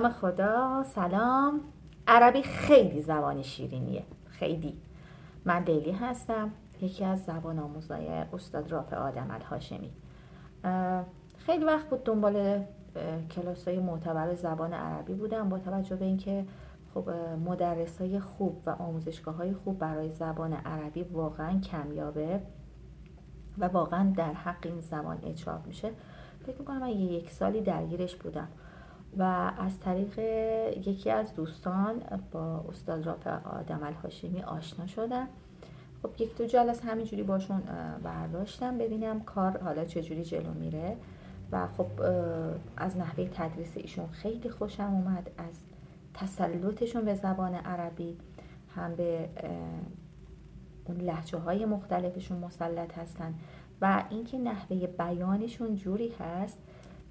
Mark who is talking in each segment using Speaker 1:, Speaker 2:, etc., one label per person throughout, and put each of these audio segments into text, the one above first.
Speaker 1: نام خدا. سلام. عربی خیلی زبان شیرینیه. خیلی. من لیلی هستم. یکی از زبان آموزای استاد رافع آدم الهاشمی. خیلی وقت بود دنبال کلاس های معتبر زبان عربی بودم با توجه به اینکه خب مدرس های خوب و آموزشگاه های خوب برای زبان عربی واقعا کمیابه و واقعا در حق این زبان اچاپ میشه. فکر می‌کنم من یک سالی درگیرش بودم. و از طریق یکی از دوستان با استاد رافع آدم الهاشمی آشنا شدم. خب یک دو جلسه همینجوری باشون برداشتم ببینم کار حالا چجوری جلو میره. و خب از نحوه تدریس ایشون خیلی خوشم اومد. از تسلطشون به زبان عربی هم به اون لحجه های مختلفشون مسلط هستن. و اینکه نحوه بیانشون جوری هست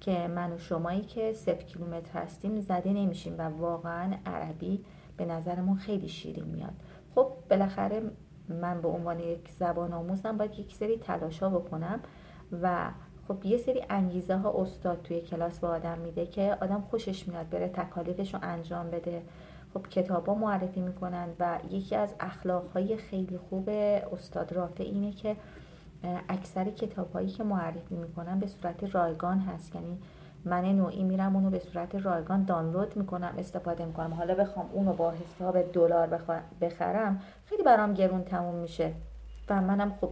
Speaker 1: که من و شمایی که صفر کیلومتر هستیم زده نمیشیم و واقعا عربی به نظرمون خیلی شیرین میاد. خب بالاخره من به عنوان یک زبان آموزم باید یک سری تلاشا بکنم و خب یه سری انگیزه ها استاد توی کلاس به آدم میده که آدم خوشش میاد بره تکالیفش رو انجام بده. خب کتابا معرفی می‌کنن و یکی از اخلاق های خیلی خوب استاد رافع اینه که اکثر کتاب هایی که معرفی می‌کنن به صورت رایگان هست. یعنی من نوعی میرم اونو به صورت رایگان دانلود می‌کنم استفاده می‌کنم. حالا بخوام اونو با حساب دلار بخرم خیلی برام گرون تموم میشه. و منم خب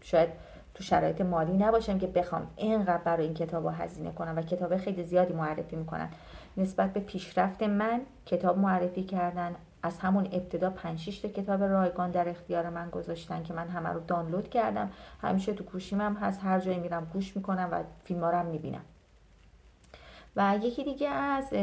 Speaker 1: شاید تو شرایط مالی نباشم که بخوام اینقدر برای این کتاب هزینه کنم و کتاب خیلی زیادی معرفی می‌کنن. نسبت به پیشرفت من کتاب معرفی کردن از همون ابتدا 5 تا کتاب رایگان در اختیار من گذاشتن که من همه رو دانلود کردم. همیشه تو گوشیم هم هست. هر جایی میرم گوش می‌کنم و فیلم هم می‌بینم. و یکی دیگه از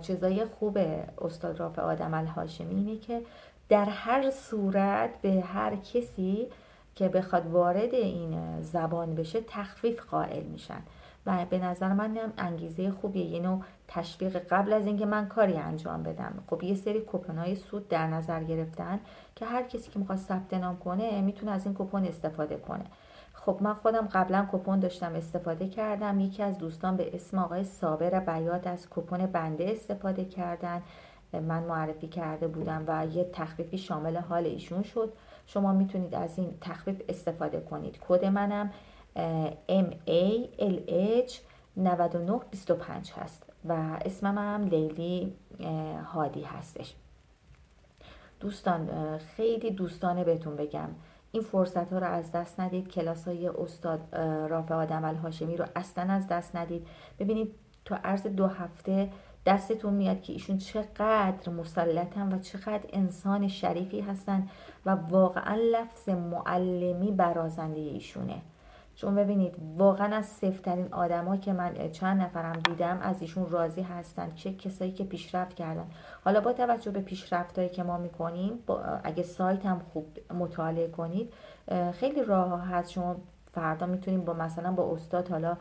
Speaker 1: چیزای خوب استاد رافع آدم الهاشمی اینه که در هر صورت به هر کسی که بخواد وارد این زبان بشه تخفیف قائل میشن. و به نظر من هم انگیزه خوبیه. یه نوع تشویق قبل از اینکه من کاری انجام بدم. خب یه سری های سود در نظر گرفتن که هر کسی که می‌خواد ثبت نام کنه می‌تونه از این کوپن استفاده کنه. خب من خودم قبلا کپون داشتم استفاده کردم. یکی از دوستان به اسم آقای صابر بیات از کپون بنده استفاده کردن. من معرفی کرده بودم و یه تخفیفی شامل حال ایشون شد. شما می‌تونید از این تخفیف استفاده کنید. کد منم M A L H 9925 هست و اسمم هم لیلی هادی هستش. دوستان خیلی دوستانه بهتون بگم. این فرصت ها رو از دست ندید. کلاس های استاد رافع آدم الهاشمی رو اصلا از دست ندید. ببینید تو عرض دو هفته دستتون میاد که ایشون چقدر مسلطن و چقدر انسان شریفی هستن و واقعا لفظ معلمی برازنده ایشونه. چون ببینید واقعا از سفترین آدما که من چند نفرم دیدم از ایشون راضی هستن چه کسایی که پیشرفت کردن. حالا با توجه به پیشرفتهایی که ما می‌کنیم اگه سایت هم خوب مطالعه کنید خیلی راه هست. شما فردا می‌تونیم با مثلا با استاد حالا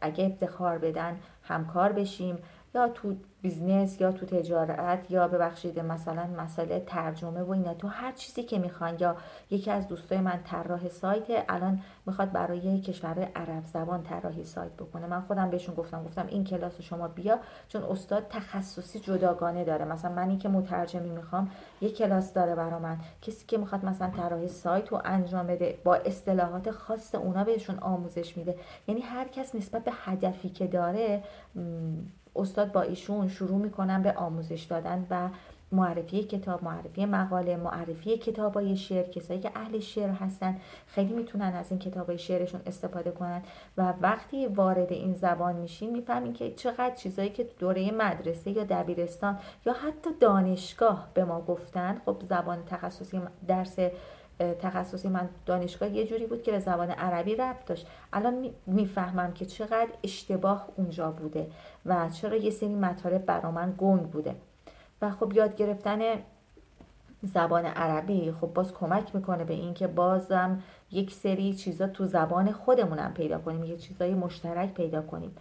Speaker 1: اگه افتخار بدن همکار بشیم. یا تو business یا تو تجارت یا ببخشید مثلا مسئله ترجمه و اینا تو هر چیزی که می‌خوان یا یکی از دوستای من طراح سایت الان می‌خواد برای کشور عرب زبان طراحی سایت بکنه. من خودم بهشون گفتم گفتم این کلاس شما بیا چون استاد تخصصی جداگانه داره. مثلا منی که مترجمی می‌خوام یه کلاس داره برا من. کسی که می‌خواد مثلا طراحی سایت رو انجام بده با اصطلاحات خاص اونا بهشون آموزش میده. یعنی هر کس نسبت به هدفی که داره استاد با ایشون شروع می‌کنن به آموزش دادن و معرفی کتاب معرفی مقاله معرفی کتاب های شعر. کسایی که اهل شعر هستن خیلی می‌تونن از این کتاب های شعرشون استفاده کنن و وقتی وارد این زبان میشین می‌فهمین که چقدر چیزایی که دوره مدرسه یا دبیرستان یا حتی دانشگاه به ما گفتن خب زبان تخصصی درس تخصصی من دانشگاه یه جوری بود که به زبان عربی ربط داشت. الان می‌فهمم که چقدر اشتباه اونجا بوده و چرا یه سری مطالب برا من گنگ بوده. و خب یاد گرفتن زبان عربی خب باز کمک می‌کنه به اینکه بازم یک سری چیزا تو زبان خودمونم پیدا کنیم یه چیزای مشترک پیدا کنیم.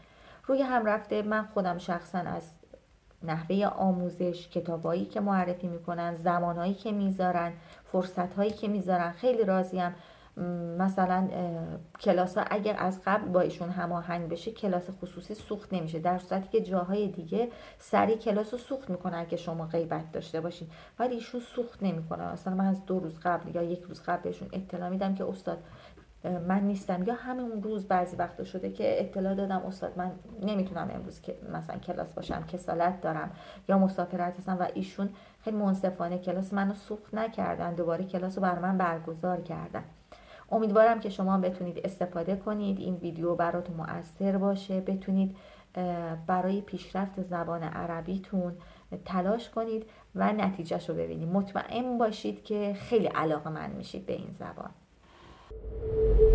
Speaker 1: روی هم رفته من خودم شخصا از نحوه آموزش کتابایی که معرفی می‌کنن زمانهایی که می‌ذارن فرصت هایی که می‌ذارن. خیلی راضیم مثلا کلاس ها اگر از قبل با ایشون هماهنگ بشه کلاس خصوصی سوخت نمیشه. در صورتی که جاهای دیگه سری کلاس رو سوخت می‌کنه اگه شما غیبت داشته باشین. ولی ایشون سوخت نمی‌کنه مثلا من از دو روز قبل یا یک روز قبل بهشون اطلاع میدم که استاد من نیستم. یا همون روز بعضی وقتا شده که اطلاع دادم استاد من نمی‌تونم امروز که مثلا کلاس باشم کسالت دارم یا مسافرت هستم و ایشون خیلی منصفانه کلاس منو سوخت نکردن دوباره کلاس رو بر من برگزار کردن. امیدوارم که شما بتونید استفاده کنید این ویدیو براتون مؤثر باشه. بتونید برای پیشرفت زبان عربیتون تلاش کنید و نتیجهش رو ببینید. مطمئن باشید که خیلی علاقه من میشید به این زبان. Thank you.